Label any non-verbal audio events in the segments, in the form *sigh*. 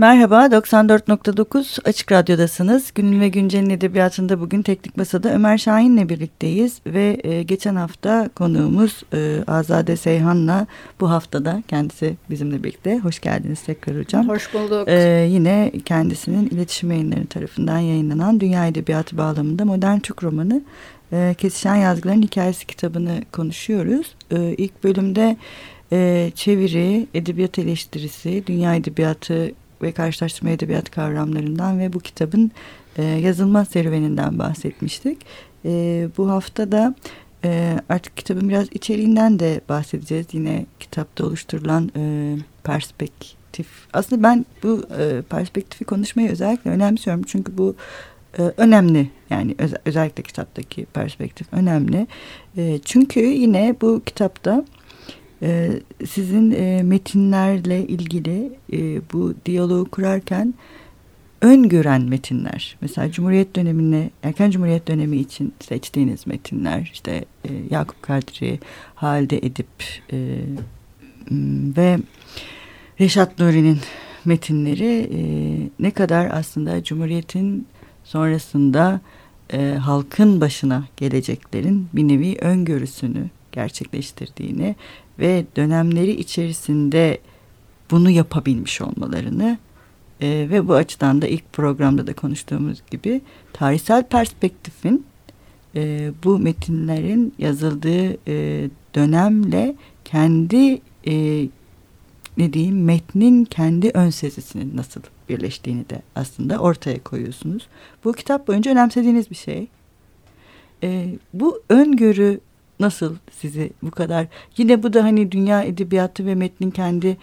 Merhaba, 94.9 Açık Radyo'dasınız. Günün ve Güncel'in edebiyatında bugün Teknik Masa'da Ömer Şahin'le birlikteyiz. Ve e, geçen hafta konuğumuz e, Azade Seyhan'la bu haftada kendisi bizimle birlikte. Hoş geldiniz tekrar hocam. Hoş bulduk. E, yine kendisinin iletişim yayınları tarafından yayınlanan Dünya Edebiyatı bağlamında Modern Türk romanı e, Kesişen Yazgıların Hikayesi kitabını konuşuyoruz. E, ilk bölümde e, çeviri, edebiyat eleştirisi, dünya edebiyatı ve karşılaştırma edebiyat kavramlarından ve bu kitabın e, yazılma serüveninden bahsetmiştik. E, bu hafta da e, artık kitabın biraz içeriğinden de bahsedeceğiz. Yine kitapta oluşturulan e, perspektif. Aslında ben bu e, perspektifi konuşmayı özellikle önemsiyorum. Çünkü bu e, önemli. Yani öz, özellikle kitaptaki perspektif önemli. E, çünkü yine bu kitapta ee, sizin e, metinlerle ilgili e, bu diyaloğu kurarken öngören metinler. Mesela Cumhuriyet dönemine, erken Cumhuriyet dönemi için seçtiğiniz metinler. işte e, Yakup Kadri, Halide Edip e, ve Reşat Nuri'nin metinleri e, ne kadar aslında Cumhuriyet'in sonrasında e, halkın başına geleceklerin bir nevi öngörüsünü gerçekleştirdiğini ve dönemleri içerisinde bunu yapabilmiş olmalarını e, ve bu açıdan da ilk programda da konuştuğumuz gibi tarihsel perspektifin e, bu metinlerin yazıldığı e, dönemle kendi e, ne diyeyim metnin kendi ön sezisinin nasıl birleştiğini de aslında ortaya koyuyorsunuz. Bu kitap boyunca önemsediğiniz bir şey. E, bu öngörü nasıl sizi bu kadar yine bu da hani dünya edebiyatı ve metnin kendi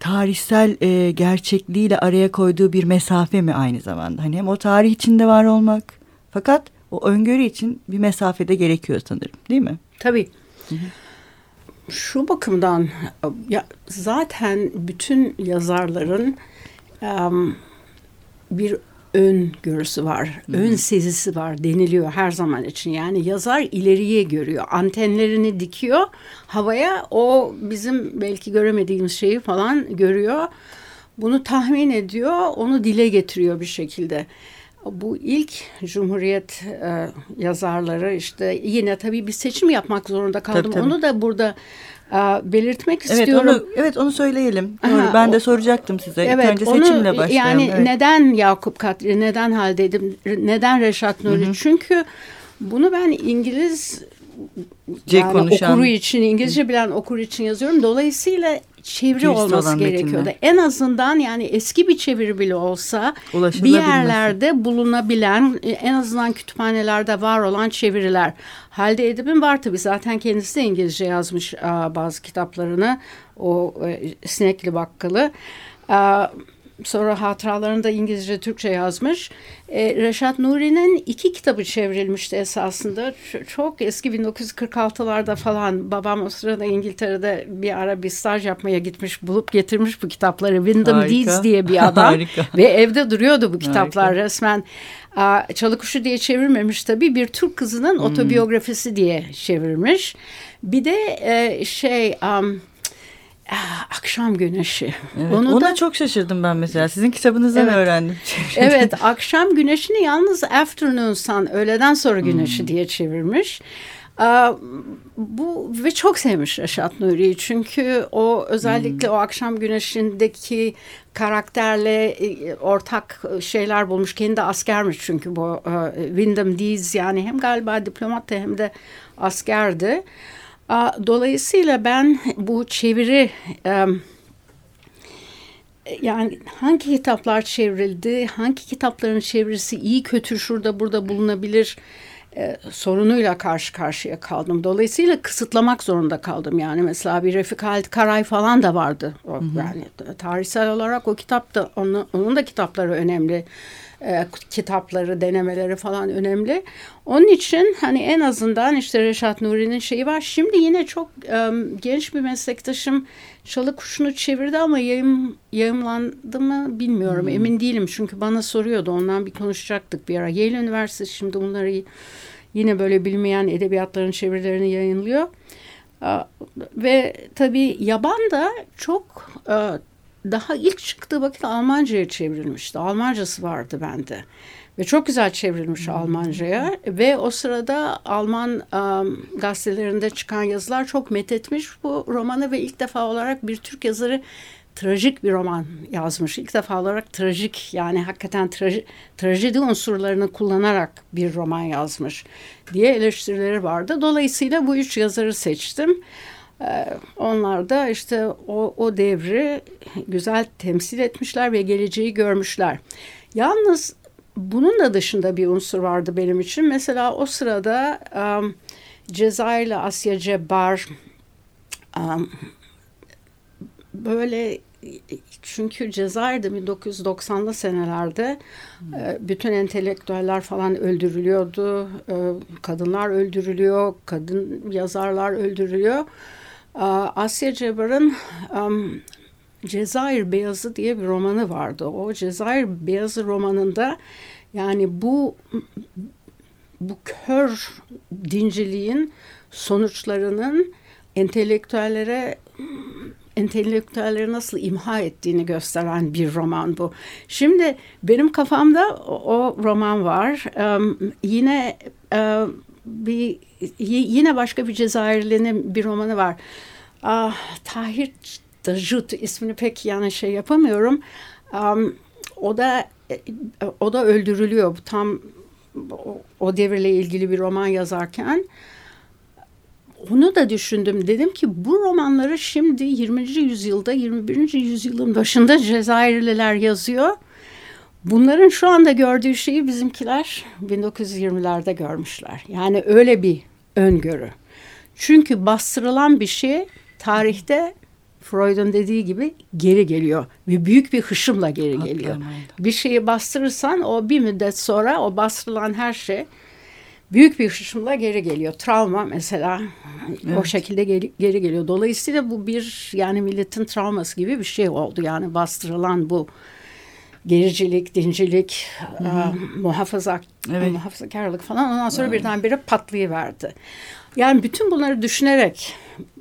tarihsel e, gerçekliğiyle araya koyduğu bir mesafe mi aynı zamanda? Hani hem o tarih içinde var olmak fakat o öngörü için bir mesafede gerekiyor sanırım değil mi? Tabii. Hı hı. Şu bakımdan ya zaten bütün yazarların um, bir ön görüsü var, hmm. ön sezisi var deniliyor her zaman için. Yani yazar ileriye görüyor, antenlerini dikiyor havaya o bizim belki göremediğimiz şeyi falan görüyor. Bunu tahmin ediyor, onu dile getiriyor bir şekilde. Bu ilk Cumhuriyet e, yazarları işte yine tabii bir seçim yapmak zorunda kaldım. Tabii, tabii. Onu da burada belirtmek evet, istiyorum. Onu, evet onu söyleyelim. Doğru. Aha, ben de soracaktım size. Evet, İlk önce onu, seçimle başlayalım. Yani evet. neden Yakup Kadri, neden Halide Edip, neden Reşat Nuri? Hı hı. Çünkü bunu ben İngiliz yani konuşan. okuru için, İngilizce bilen okur için yazıyorum. Dolayısıyla çeviri Girsi olması gerekiyordu. Metinler. En azından yani eski bir çeviri bile olsa bir yerlerde bulunabilen en azından kütüphanelerde var olan çeviriler. Halde Edip'in var tabi zaten kendisi de İngilizce yazmış bazı kitaplarını o e, Sinekli Bakkalı. Sonra hatıralarını da İngilizce, Türkçe yazmış. E, Reşat Nuri'nin iki kitabı çevrilmişti esasında. Ç çok eski 1946'larda falan. Babam o sırada İngiltere'de bir ara bir staj yapmaya gitmiş. Bulup getirmiş bu kitapları. Wyndham Harika. Deeds diye bir *laughs* adam. Ve evde duruyordu bu kitaplar Harika. resmen. Çalıkuşu diye çevirmemiş tabii. Bir Türk kızının hmm. otobiyografisi diye çevirmiş. Bir de e, şey... Um, akşam güneşi. Evet, Onu ona da çok şaşırdım ben mesela. Sizin kitabınızdan evet, öğrendim. *laughs* evet, akşam güneşini yalnız afternoon sun, öğleden sonra güneşi hmm. diye çevirmiş. Bu ve çok sevmiş Reşat Nuri'yi çünkü o özellikle hmm. o akşam güneşindeki karakterle e, ortak şeyler bulmuş. Kendi askermiş çünkü bu e, Wyndham Dees yani hem galiba diplomat hem de askerdi. Dolayısıyla ben bu çeviri yani hangi kitaplar çevrildi, hangi kitapların çevirisi iyi kötü şurada burada bulunabilir e, sorunuyla karşı karşıya kaldım. Dolayısıyla kısıtlamak zorunda kaldım. Yani mesela bir Refik Halit Karay falan da vardı. O, hı hı. Yani tarihsel olarak o kitap da onun, onun da kitapları önemli e, kitapları, denemeleri falan önemli. Onun için hani en azından işte Reşat Nuri'nin şeyi var. Şimdi yine çok e, genç bir meslektaşım Çalı Kuşu'nu çevirdi ama yayım, yayımlandı mı bilmiyorum. Hmm. Emin değilim çünkü bana soruyordu. Ondan bir konuşacaktık bir ara. Yale Üniversitesi şimdi bunları yine böyle bilmeyen edebiyatların çevirilerini yayınlıyor. Ve tabii yaban da çok daha ilk çıktığı vakit Almanca'ya çevrilmişti. Almancası vardı bende. Ve çok güzel çevrilmiş hmm. Almanca'ya ve o sırada Alman um, gazetelerinde çıkan yazılar çok methetmiş bu romanı ve ilk defa olarak bir Türk yazarı trajik bir roman yazmış. İlk defa olarak trajik yani hakikaten traji, trajedi unsurlarını kullanarak bir roman yazmış diye eleştirileri vardı. Dolayısıyla bu üç yazarı seçtim. Ee, onlar da işte o, o devri güzel temsil etmişler ve geleceği görmüşler. Yalnız bunun da dışında bir unsur vardı benim için. Mesela o sırada um, Cezayir'le Asya Cebbar um, böyle çünkü Cezayir'de 1990'lı senelerde hmm. E, bütün entelektüeller falan öldürülüyordu. E, kadınlar öldürülüyor, kadın yazarlar öldürülüyor. Asya Cebar'ın um, Cezayir Beyazı diye bir romanı vardı. O Cezayir Beyazı romanında yani bu bu kör dinciliğin sonuçlarının entelektüellere entelektüelleri nasıl imha ettiğini gösteren bir roman bu. Şimdi benim kafamda o, o roman var. Um, yine um, bir yine başka bir Cezayirli'nin bir romanı var. Ah, Tahir Dajut ismini pek yani şey yapamıyorum. Um, o da o da öldürülüyor. Tam o, o devirle ilgili bir roman yazarken onu da düşündüm. Dedim ki bu romanları şimdi 20. yüzyılda 21. yüzyılın başında Cezayirliler yazıyor. Bunların şu anda gördüğü şeyi bizimkiler 1920'lerde görmüşler. Yani öyle bir öngörü. Çünkü bastırılan bir şey tarihte Freud'un dediği gibi geri geliyor ve büyük bir hışımla geri geliyor. Bir şeyi bastırırsan o bir müddet sonra o bastırılan her şey büyük bir hışımla geri geliyor. Travma mesela evet. o şekilde geri, geri geliyor. Dolayısıyla bu bir yani milletin travması gibi bir şey oldu. Yani bastırılan bu gericilik, dincilik, e, muhafaza, evet. muhafazakarlık falan ondan sonra evet. birdenbire patlayıverdi. Yani bütün bunları düşünerek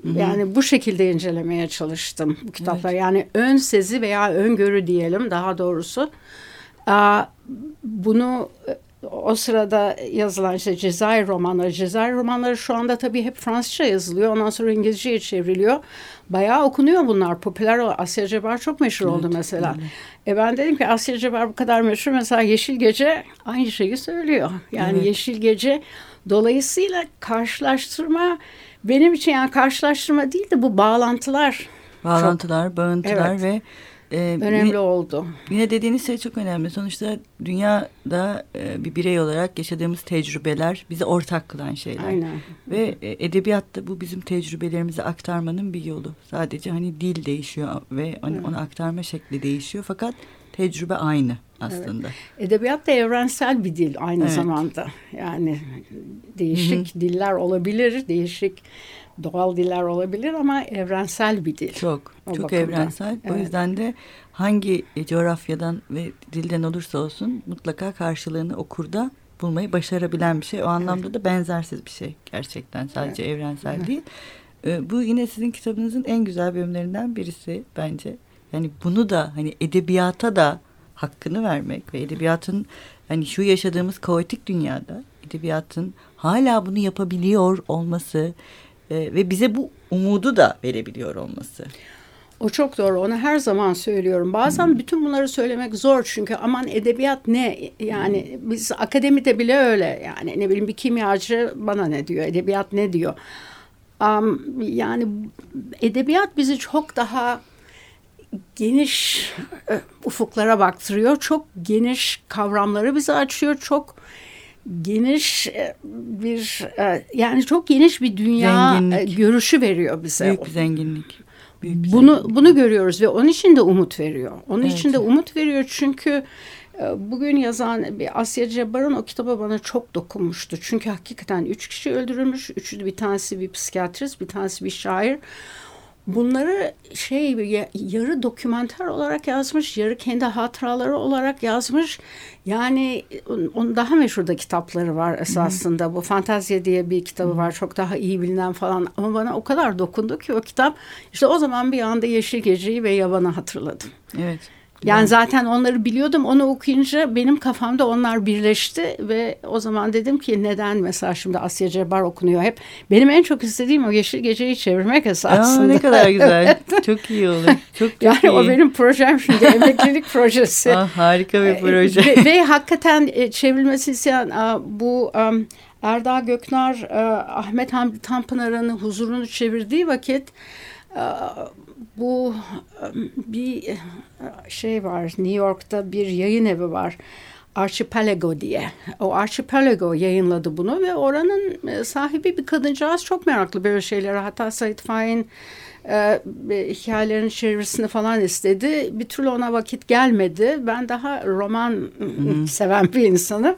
Hı-hı. yani bu şekilde incelemeye çalıştım bu kitaplar. Evet. Yani ön sezi veya öngörü diyelim daha doğrusu. Bunu o sırada yazılan işte Cezayir romanları. Cezayir romanları şu anda tabii hep Fransızca yazılıyor. Ondan sonra İngilizceye çevriliyor. Bayağı okunuyor bunlar. Popüler o. Asya Cebar çok meşhur evet, oldu mesela. Evet. E ben dedim ki Asya Cebar bu kadar meşhur. Mesela Yeşil Gece aynı şeyi söylüyor. Yani evet. Yeşil Gece dolayısıyla karşılaştırma benim için yani karşılaştırma değil de bu bağlantılar. Bağlantılar, çok, bağıntılar evet. ve ee, önemli yine, oldu. Yine dediğiniz şey çok önemli. Sonuçta dünyada e, bir birey olarak yaşadığımız tecrübeler bizi ortak kılan şeyler. Aynen. Ve e, edebiyatta bu bizim tecrübelerimizi aktarmanın bir yolu. Sadece hani dil değişiyor ve evet. onu aktarma şekli değişiyor. Fakat tecrübe aynı aslında. Evet. Edebiyat da evrensel bir dil aynı evet. zamanda. Yani değişik Hı-hı. diller olabilir, değişik doğal diller olabilir ama evrensel bir dil. Çok, o çok bakımda. evrensel. Evet. O yüzden de hangi coğrafyadan ve dilden olursa olsun mutlaka karşılığını okurda bulmayı başarabilen bir şey. O anlamda evet. da benzersiz bir şey gerçekten. Sadece evet. evrensel evet. değil. Ee, bu yine sizin kitabınızın en güzel bölümlerinden birisi bence. Yani bunu da hani edebiyata da hakkını vermek ve edebiyatın hani şu yaşadığımız kaotik dünyada edebiyatın hala bunu yapabiliyor olması e, ve bize bu umudu da verebiliyor olması. O çok doğru. Onu her zaman söylüyorum. Bazen hmm. bütün bunları söylemek zor çünkü aman edebiyat ne? Yani biz akademide bile öyle. Yani ne bileyim bir kimyacı bana ne diyor? Edebiyat ne diyor? Um, yani edebiyat bizi çok daha geniş e, ufuklara baktırıyor. Çok geniş kavramları bize açıyor. Çok geniş e, bir e, yani çok geniş bir dünya zenginlik. görüşü veriyor bize. Büyük bir zenginlik. Büyük bunu zenginlik. bunu görüyoruz ve onun için de umut veriyor. Onun evet. için de umut veriyor çünkü bugün yazan bir Asya Cebbar'ın o kitabı bana çok dokunmuştu. Çünkü hakikaten üç kişi öldürülmüş. Üçü bir tanesi bir psikiyatrist, bir tanesi bir şair bunları şey yarı dokümenter olarak yazmış, yarı kendi hatıraları olarak yazmış. Yani onun daha meşhur da kitapları var esasında. Hı. Bu Fantazya diye bir kitabı var. Çok daha iyi bilinen falan. Ama bana o kadar dokundu ki o kitap. İşte o zaman bir anda Yeşil Gece'yi ve Yaban'ı hatırladım. Evet. Yani zaten onları biliyordum. Onu okuyunca benim kafamda onlar birleşti ve o zaman dedim ki neden mesela şimdi Asya Cebar okunuyor hep. Benim en çok istediğim o Yeşil Gece'yi çevirmek esasında. Aa, ne kadar güzel. *laughs* çok iyi olur. Çok, *laughs* çok yani iyi. o benim projem şimdi emeklilik *laughs* projesi. Ah, harika bir proje. ve, ve hakikaten e, çevrilmesi isteyen bu um, Erdağ Göknar, Ahmet Hamdi Tanpınar'ın huzurunu çevirdiği vakit bu bir şey var New York'ta bir yayın evi var. Archipelago diye. O Archipelago yayınladı bunu ve oranın sahibi bir kadıncağız çok meraklı böyle şeylere. Hatta Said Faik'in e, hikayelerin çevirisini falan istedi. Bir türlü ona vakit gelmedi. Ben daha roman Hı-hı. seven bir insanım.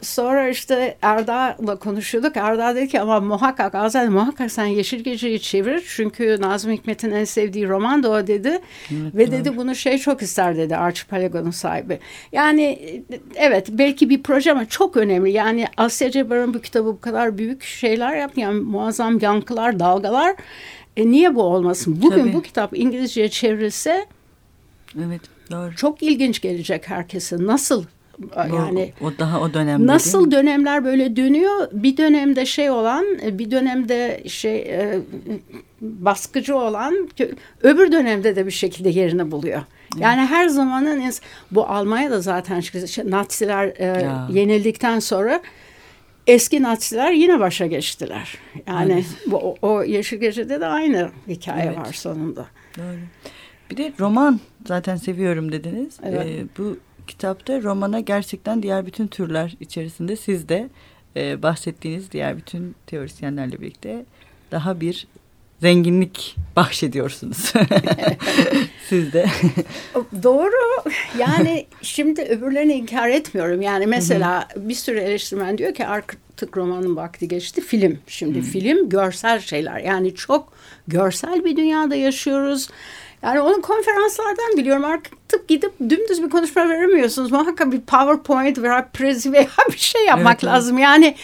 Sonra işte Erda'la konuşuyorduk. Erda dedi ki ama muhakkak Azade muhakkak sen Yeşil Gece'yi çevir. Çünkü Nazım Hikmet'in en sevdiği roman da o dedi. Evet, Ve dedi bunu şey çok ister dedi Archipelago'nun sahibi. Yani evet belki bir proje ama çok önemli. Yani Asya Cebar'ın bu kitabı bu kadar büyük şeyler yaptı. Yani muazzam yankılar, dalgalar. E niye bu olmasın? Bugün Tabii. bu kitap İngilizceye çevrilse Evet doğru. Çok ilginç gelecek herkese. Nasıl yani o, o daha o dönemde nasıl dönemler böyle dönüyor bir dönemde şey olan bir dönemde şey e, baskıcı olan öbür dönemde de bir şekilde yerini buluyor. Yani her zamanın bu Almanya'da zaten Naziler e, yenildikten sonra eski Naziler yine başa geçtiler. Yani evet. bu, o, o Yeşil Gece'de de aynı hikaye evet. var sonunda. Doğru. Bir de roman zaten seviyorum dediniz. Evet. Ee, bu kitapta romana gerçekten diğer bütün türler içerisinde siz de e, bahsettiğiniz diğer bütün teorisyenlerle birlikte daha bir zenginlik bahşediyorsunuz. *laughs* Siz de. Doğru. Yani şimdi öbürlerini inkar etmiyorum. Yani mesela bir sürü eleştirmen diyor ki artık romanın vakti geçti. Film. Şimdi film görsel şeyler. Yani çok görsel bir dünyada yaşıyoruz. Yani onun konferanslardan biliyorum artık gidip dümdüz bir konuşma veremiyorsunuz. Muhakkak bir PowerPoint veya prezi veya *laughs* bir şey yapmak evet, lazım. Evet. Yani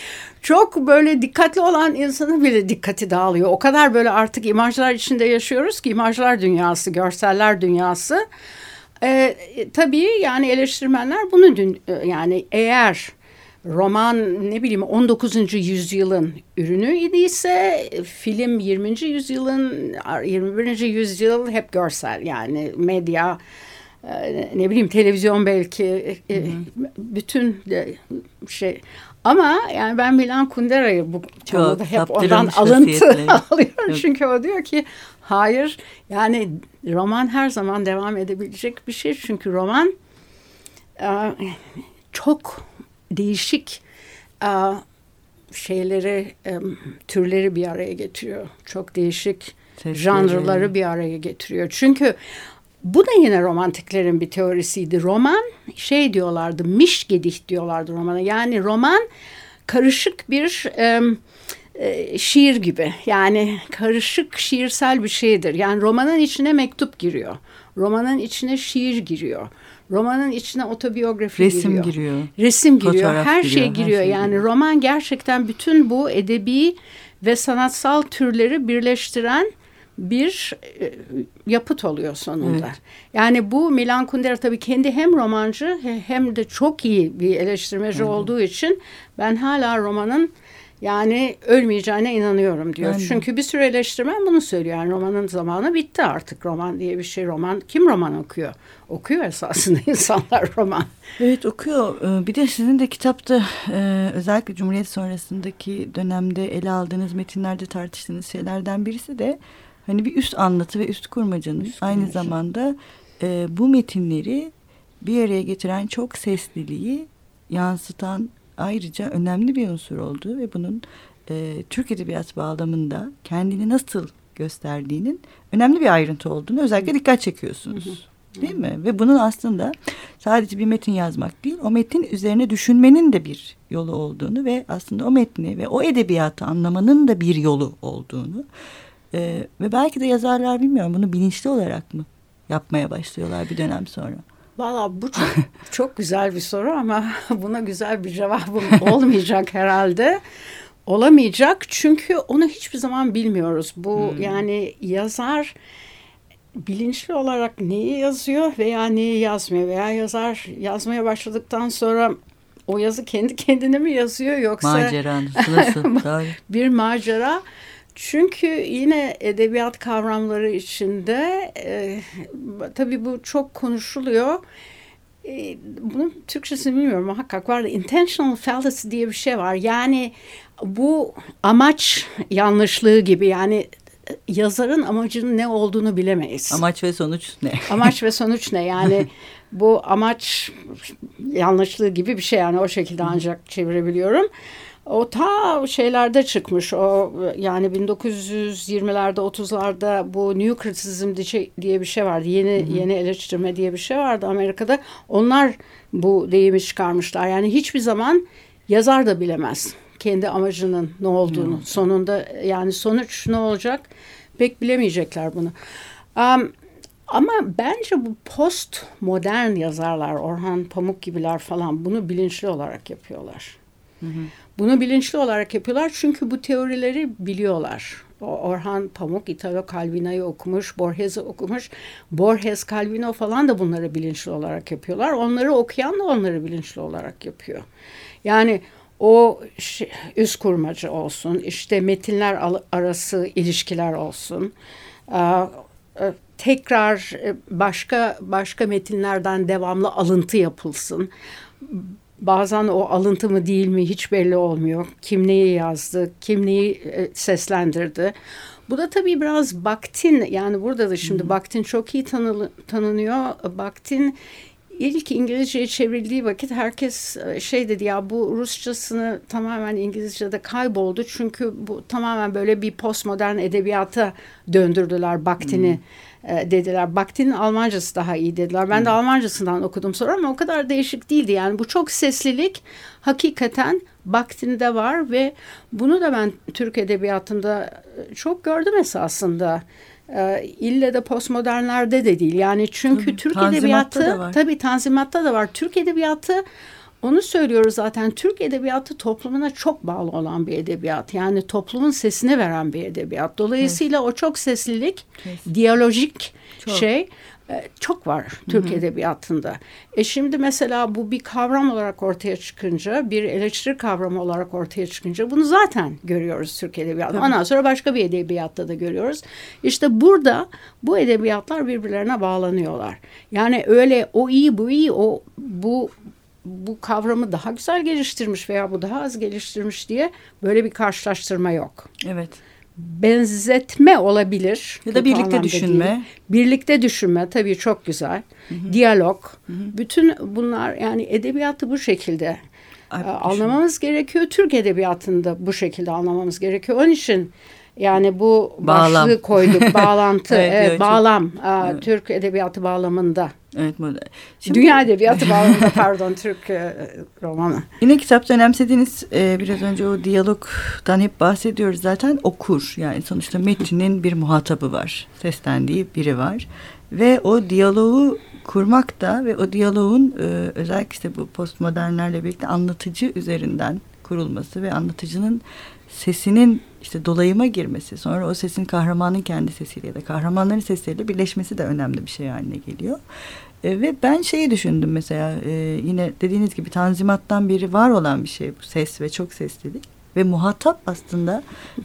çok böyle dikkatli olan insanın bile dikkati dağılıyor. O kadar böyle artık imajlar içinde yaşıyoruz ki imajlar dünyası, görseller dünyası. Ee, tabii yani eleştirmenler bunu dün yani eğer roman ne bileyim 19. yüzyılın ürünü idiyse film 20. yüzyılın 21. yüzyıl hep görsel yani medya e, ne bileyim televizyon belki Hı -hı. bütün şey ama yani ben Milan Kundera'yı bu konuda hep ondan alıntı *laughs* alıyorum. Çünkü o diyor ki hayır yani roman her zaman devam edebilecek bir şey. Çünkü roman e, çok değişik a, şeyleri, e, türleri bir araya getiriyor. Çok değişik Sesleri. janrları bir araya getiriyor. Çünkü bu da yine romantiklerin bir teorisiydi. Roman şey diyorlardı, mişgedih diyorlardı romana. Yani roman karışık bir e, e, şiir gibi. Yani karışık şiirsel bir şeydir. Yani romanın içine mektup giriyor. Romanın içine şiir giriyor. Romanın içine otobiyografi Resim giriyor. giriyor. Resim giriyor. Fotoğraf her giriyor, şey giriyor. Her şey yani giriyor. roman gerçekten bütün bu edebi ve sanatsal türleri birleştiren bir e, yapıt oluyor sonunda. Evet. Yani bu Milan Kundera tabii kendi hem romancı hem de çok iyi bir eleştirmeci evet. olduğu için ben hala romanın yani ölmeyeceğine inanıyorum diyor. Aynen. Çünkü bir sürü eleştirmen bunu söylüyor. Yani romanın zamanı bitti artık. Roman diye bir şey roman. Kim roman okuyor? Okuyor esasında *laughs* insanlar roman. Evet okuyor. Ee, bir de sizin de kitapta e, özellikle Cumhuriyet sonrasındaki dönemde ele aldığınız metinlerde tartıştığınız şeylerden birisi de hani bir üst anlatı ve üst kurmacanın üst aynı zamanda e, bu metinleri bir araya getiren çok sesliliği yansıtan ayrıca önemli bir unsur olduğu ve bunun e, Türk Edebiyat bağlamında kendini nasıl gösterdiğinin önemli bir ayrıntı olduğunu özellikle dikkat çekiyorsunuz. Değil mi? Ve bunun aslında sadece bir metin yazmak değil, o metin üzerine düşünmenin de bir yolu olduğunu ve aslında o metni ve o edebiyatı anlamanın da bir yolu olduğunu E, ve belki de yazarlar bilmiyorum bunu bilinçli olarak mı yapmaya başlıyorlar bir dönem sonra? Valla bu çok, *laughs* çok güzel bir soru ama *laughs* buna güzel bir cevabım *laughs* olmayacak herhalde. Olamayacak çünkü onu hiçbir zaman bilmiyoruz. Bu hmm. yani yazar bilinçli olarak neyi yazıyor veya neyi yazmıyor veya yazar yazmaya başladıktan sonra o yazı kendi *laughs* kendine mi yazıyor yoksa macera *laughs* nasıl bir macera çünkü yine edebiyat kavramları içinde e, tabii bu çok konuşuluyor. E, bunun Türkçesini bilmiyorum muhakkak var. Intentional fallacy diye bir şey var. Yani bu amaç yanlışlığı gibi yani yazarın amacının ne olduğunu bilemeyiz. Amaç ve sonuç ne? *laughs* Amaç ve sonuç ne? Yani *laughs* bu amaç yanlışlığı gibi bir şey yani o şekilde ancak çevirebiliyorum. O ta şeylerde çıkmış. O yani 1920'lerde 30'larda bu new criticism diye bir şey vardı. Yeni hı hı. yeni eleştirme diye bir şey vardı Amerika'da. Onlar bu deyimi çıkarmışlar. Yani hiçbir zaman yazar da bilemez kendi amacının ne olduğunu. Hı. Sonunda yani sonuç ne olacak pek bilemeyecekler bunu. Um, ama bence bu post modern yazarlar, Orhan Pamuk gibiler falan bunu bilinçli olarak yapıyorlar. Hı hı. Bunu bilinçli olarak yapıyorlar çünkü bu teorileri biliyorlar. Orhan Pamuk Italo Calvino'yu okumuş, Borges'i okumuş. Borges, Calvino falan da bunları bilinçli olarak yapıyorlar. Onları okuyan da onları bilinçli olarak yapıyor. Yani o üst kurmacı olsun, işte metinler arası ilişkiler olsun, tekrar e, başka başka metinlerden devamlı alıntı yapılsın bazen o alıntı mı değil mi hiç belli olmuyor. Kim neyi yazdı, kim neyi e, seslendirdi. Bu da tabii biraz Bakhtin yani burada da şimdi Bakhtin çok iyi tanı, tanınıyor. Bakhtin ilk İngilizceye çevrildiği vakit herkes e, şey dedi ya bu Rusçasını tamamen İngilizce'de kayboldu. Çünkü bu tamamen böyle bir postmodern edebiyata döndürdüler Bakhtin'i. Hmm e, dediler. Bakti'nin Almancası daha iyi dediler. Ben hmm. de Almancasından okudum sonra ama o kadar değişik değildi. Yani bu çok seslilik hakikaten Bakti'nde var ve bunu da ben Türk Edebiyatı'nda e, çok gördüm esasında. E, ille de postmodernlerde de değil. Yani çünkü tabii, Türk Edebiyatı tabii Tanzimat'ta da var. Türk Edebiyatı onu söylüyoruz zaten Türk edebiyatı toplumuna çok bağlı olan bir edebiyat. Yani toplumun sesini veren bir edebiyat. Dolayısıyla evet. o çok seslilik, evet. diyalojik çok. şey e, çok var Türk Hı-hı. edebiyatında. E şimdi mesela bu bir kavram olarak ortaya çıkınca, bir eleştiri kavramı olarak ortaya çıkınca bunu zaten görüyoruz Türk edebiyatında. Ondan sonra başka bir edebiyatta da görüyoruz. İşte burada bu edebiyatlar birbirlerine bağlanıyorlar. Yani öyle o iyi bu iyi o bu bu kavramı daha güzel geliştirmiş veya bu daha az geliştirmiş diye böyle bir karşılaştırma yok. Evet. Benzetme olabilir. Ya da birlikte düşünme. Değil. Birlikte düşünme tabii çok güzel. Hı hı. Diyalog. Hı hı. Bütün bunlar yani edebiyatı bu şekilde Ay, anlamamız gerekiyor. Türk edebiyatında bu şekilde anlamamız gerekiyor. Onun için yani bu bağlam. başlığı koyduk *laughs* bağlantı, evet, evet, bağlam çok, evet. Türk edebiyatı bağlamında. Evet, Şimdi, Dünya edebiyatı bağlamında pardon Türk e, romanı. Yine kitapta önemsediğiniz e, biraz önce o diyalogdan hep bahsediyoruz zaten okur. Yani sonuçta metinin bir muhatabı var. Seslendiği biri var. Ve o diyaloğu kurmak da ve o diyaloğun e, özellikle işte bu postmodernlerle birlikte anlatıcı üzerinden kurulması ve anlatıcının sesinin işte dolayıma girmesi sonra o sesin kahramanın kendi sesiyle ya da kahramanların sesiyle birleşmesi de önemli bir şey haline geliyor. E, ve ben şeyi düşündüm mesela e, yine dediğiniz gibi tanzimattan beri var olan bir şey bu ses ve çok seslilik. Ve muhatap aslında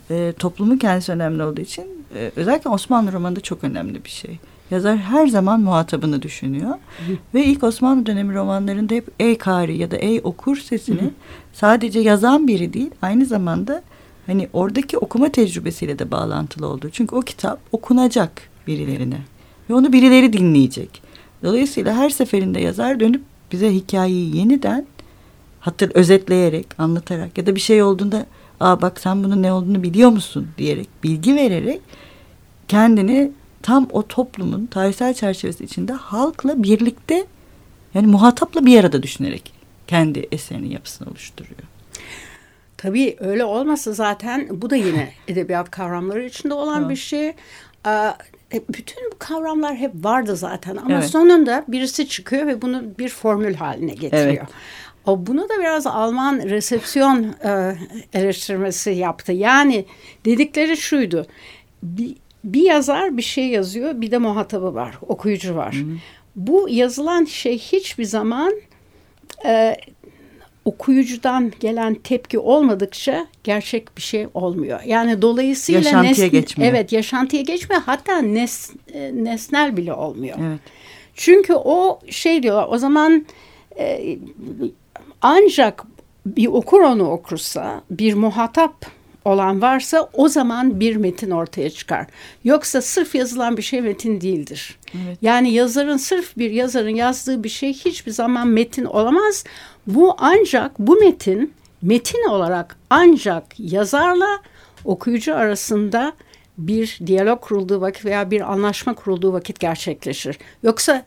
e, toplumun kendisi önemli olduğu için e, özellikle Osmanlı romanında çok önemli bir şey. Yazar her zaman muhatabını düşünüyor. *laughs* Ve ilk Osmanlı dönemi romanlarında hep ey kari ya da ey okur sesini sadece yazan biri değil aynı zamanda hani oradaki okuma tecrübesiyle de bağlantılı olduğu. Çünkü o kitap okunacak birilerine ve onu birileri dinleyecek. Dolayısıyla her seferinde yazar dönüp bize hikayeyi yeniden hatır özetleyerek, anlatarak ya da bir şey olduğunda aa bak sen bunun ne olduğunu biliyor musun diyerek, bilgi vererek kendini tam o toplumun tarihsel çerçevesi içinde halkla birlikte yani muhatapla bir arada düşünerek kendi eserinin yapısını oluşturuyor. Tabii öyle olmasa zaten bu da yine *laughs* edebiyat kavramları içinde olan evet. bir şey. E, bütün bu kavramlar hep vardı zaten ama evet. sonunda birisi çıkıyor ve bunu bir formül haline getiriyor. Evet. O bunu da biraz Alman resepsiyon e, eleştirmesi yaptı. Yani dedikleri şuydu. Bir, bir yazar bir şey yazıyor, bir de muhatabı var, okuyucu var. -hı. Bu yazılan şey hiçbir zaman e, okuyucudan gelen tepki olmadıkça gerçek bir şey olmuyor. Yani dolayısıyla yaşantıya geçmiyor. Evet, yaşantıya geçmiyor. Hatta nes, e, nesnel bile olmuyor. Evet. Çünkü o şey diyorlar. O zaman e, ancak bir okur onu okursa, bir muhatap olan varsa o zaman bir metin ortaya çıkar. Yoksa sırf yazılan bir şey metin değildir. Evet. Yani yazarın sırf bir yazarın yazdığı bir şey hiçbir zaman metin olamaz. Bu ancak bu metin metin olarak ancak yazarla okuyucu arasında bir diyalog kurulduğu vakit veya bir anlaşma kurulduğu vakit gerçekleşir. Yoksa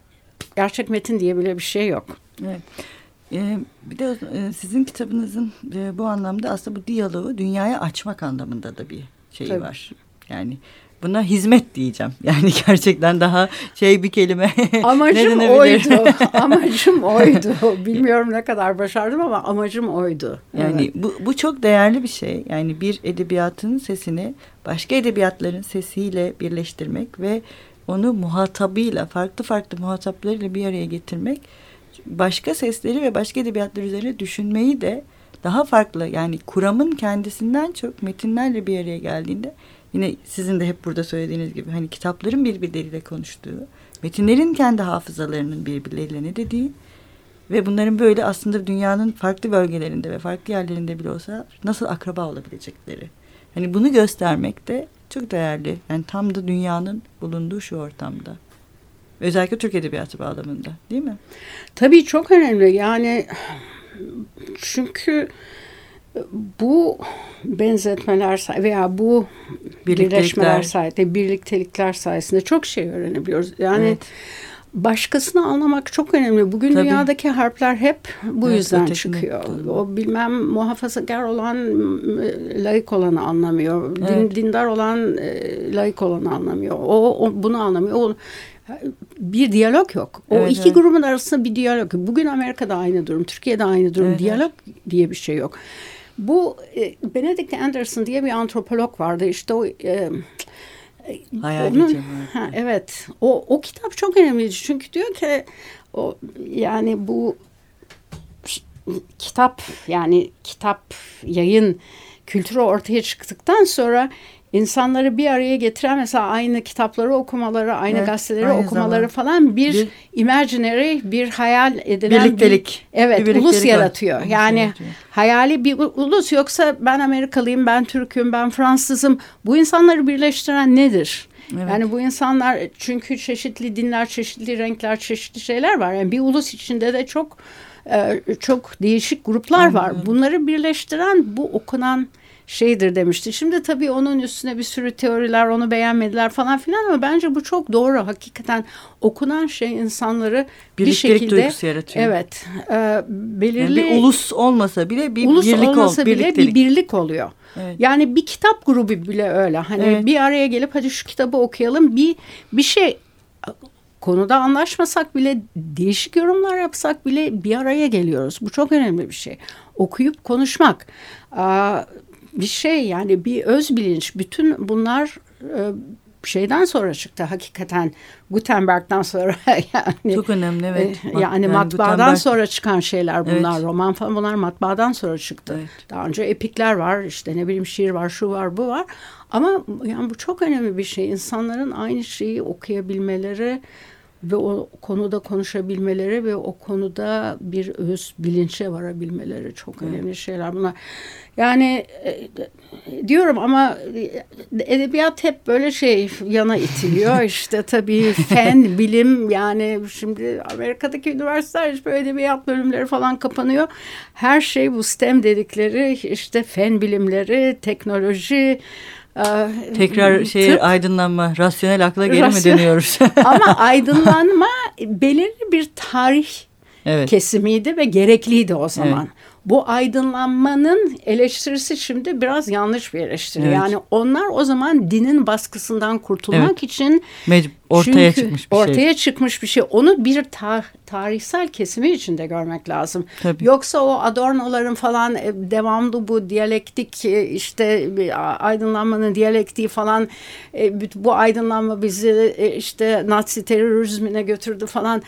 gerçek metin diye bile bir şey yok. Evet. Ee, bir de e, sizin kitabınızın e, bu anlamda aslında bu diyaloğu dünyaya açmak anlamında da bir şey var. Yani buna hizmet diyeceğim. *laughs* Yani gerçekten daha şey bir kelime. *laughs* Amacım oydu. *laughs* amacım oydu. Bilmiyorum ne kadar başardım ama amacım oydu. Yani evet. bu, bu çok değerli bir şey. Yani bir edebiyatın sesini başka edebiyatların sesiyle birleştirmek ve onu muhatabıyla farklı farklı muhataplarıyla bir araya getirmek başka sesleri ve başka edebiyatlar üzerine düşünmeyi de daha farklı yani kuramın kendisinden çok metinlerle bir araya geldiğinde yine sizin de hep burada söylediğiniz gibi hani kitapların birbirleriyle konuştuğu, metinlerin kendi hafızalarının birbirleriyle ne dediği ve bunların böyle aslında dünyanın farklı bölgelerinde ve farklı yerlerinde bile olsa nasıl akraba olabilecekleri. Hani bunu göstermek de çok değerli. Yani tam da dünyanın bulunduğu şu ortamda. Özellikle Türk Edebiyatı bağlamında değil mi? Tabii çok önemli. Yani çünkü bu benzetmeler veya bu birleşmeler sayesinde, birliktelikler sayesinde çok şey öğrenebiliyoruz. Yani evet. başkasını anlamak çok önemli. Bugün Tabii. dünyadaki harpler hep bu evet, yüzden çıkıyor. Tabii. O bilmem muhafazakar olan layık olanı anlamıyor. Evet. Din, dindar olan e, layık olanı anlamıyor. O, o bunu anlamıyor. O, bir diyalog yok. O evet, iki evet. grubun arasında bir diyalog yok. Bugün Amerika'da aynı durum, Türkiye'de aynı durum. Evet, diyalog evet. diye bir şey yok. Bu e, Benedict Anderson diye bir antropolog vardı. İşte o e, Hayal onun, ha, evet. O, o kitap çok önemli. Çünkü diyor ki o yani bu kitap yani kitap yayın kültürü ortaya çıktıktan sonra insanları bir araya getiren mesela aynı kitapları okumaları, aynı evet, gazeteleri aynı okumaları zaman. falan bir, bir imaginary, bir hayal edilen birliktelik. Bir, evet, bir ulus yaratıyor. Ulus yani yaratıyor. hayali bir ulus yoksa ben Amerikalıyım, ben Türk'üm, ben Fransızım. Bu insanları birleştiren nedir? Evet. Yani bu insanlar çünkü çeşitli dinler, çeşitli renkler, çeşitli şeyler var. Yani bir ulus içinde de çok e, çok değişik gruplar var. Bunları birleştiren bu okunan şeydir demişti. Şimdi tabii onun üstüne bir sürü teoriler onu beğenmediler falan filan ama bence bu çok doğru. Hakikaten okunan şey insanları bir şekilde duygusu yaratıyor. Evet. E, belirli yani bir ulus olmasa bile bir ulus birlik olmasa ol, bile bir birlik oluyor. Evet. Yani bir kitap grubu bile öyle. Hani evet. bir araya gelip hadi şu kitabı okuyalım. Bir bir şey konuda anlaşmasak bile değişik yorumlar yapsak bile bir araya geliyoruz. Bu çok önemli bir şey. Okuyup konuşmak. Aa, bir şey yani bir öz bilinç bütün bunlar e, şeyden sonra çıktı hakikaten Gutenberg'den sonra *laughs* yani çok önemli evet. E, yani, yani matbaadan Gutenberg... sonra çıkan şeyler bunlar evet. roman falan bunlar matbaadan sonra çıktı. Evet. Daha önce epikler var işte ne bileyim şiir var şu var bu var ama yani bu çok önemli bir şey insanların aynı şeyi okuyabilmeleri ve o konuda konuşabilmeleri ve o konuda bir öz bilinçe varabilmeleri çok önemli şeyler bunlar. Yani e, diyorum ama edebiyat hep böyle şey yana itiliyor. *laughs* işte tabii fen, bilim yani şimdi Amerika'daki üniversiteler böyle edebiyat bölümleri falan kapanıyor. Her şey bu STEM dedikleri işte fen bilimleri, teknoloji, Tekrar şey aydınlanma, rasyonel akla geri Rasyon... mi dönüyoruz? *laughs* Ama *laughs* aydınlanma belirli bir tarih evet. kesimiydi ve gerekliydi o zaman. Evet. bu aydınlanmanın eleştirisi şimdi biraz yanlış bir eleştiri. Evet. Yani onlar o zaman dinin baskısından kurtulmak evet. için Mecbur, ortaya çıkmış bir ortaya şey. Ortaya çıkmış bir şey. Onu bir ta tarihsel kesimi içinde görmek lazım. Tabii. Yoksa o Adorno'ların falan e, devamlı bu diyalektik e, işte aydınlanmanın diyalektiği falan e, bu aydınlanma bizi işte Nazi terörizmine götürdü falan.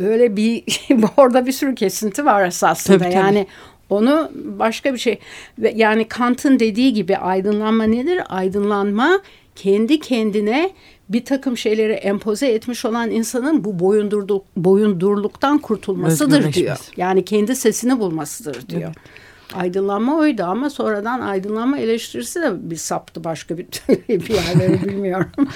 Böyle bir *laughs* orada bir sürü kesinti var esasında. Tabii, tabii. Yani onu başka bir şey yani Kant'ın dediği gibi aydınlanma nedir? Aydınlanma kendi kendine bir takım şeyleri empoze etmiş olan insanın bu boyundurluk, boyundurluktan kurtulmasıdır diyor. Yani kendi sesini bulmasıdır diyor. Evet. Aydınlanma oydu ama sonradan aydınlanma eleştirisi de bir saptı başka bir, *laughs* bir yerleri bilmiyorum. *laughs*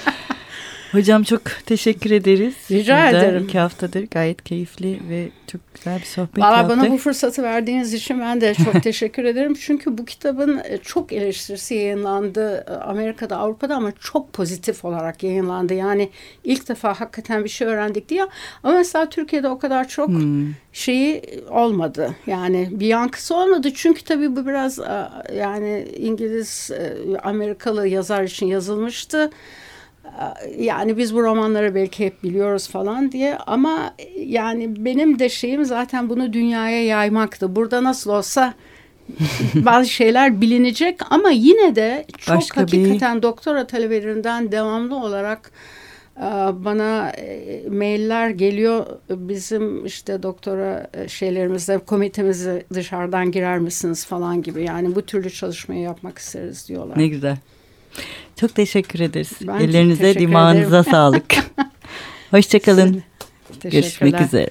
Hocam çok teşekkür ederiz. Rica Burada ederim. İki haftadır gayet keyifli ve çok güzel bir sohbet Valla yaptık. Bana bu fırsatı verdiğiniz için ben de çok *laughs* teşekkür ederim. Çünkü bu kitabın e, çok eleştirisi yayınlandı e, Amerika'da, Avrupa'da ama çok pozitif olarak yayınlandı. Yani ilk defa hakikaten bir şey öğrendik diye. Ama mesela Türkiye'de o kadar çok hmm. şeyi olmadı. Yani bir yankısı olmadı. Çünkü tabii bu biraz e, yani İngiliz, Amerikalı yazar için yazılmıştı yani biz bu romanları belki hep biliyoruz falan diye ama yani benim de şeyim zaten bunu dünyaya yaymaktı. Burada nasıl olsa *laughs* bazı şeyler bilinecek ama yine de çok Başka hakikaten bir... doktora talebelerinden devamlı olarak e, bana e, mailler geliyor bizim işte doktora e, şeylerimizde komitemizi dışarıdan girer misiniz falan gibi yani bu türlü çalışmayı yapmak isteriz diyorlar. Ne güzel. Çok teşekkür ederiz. Ben Ellerinize, dimağınıza sağlık. *laughs* Hoşçakalın. Görüşmek üzere.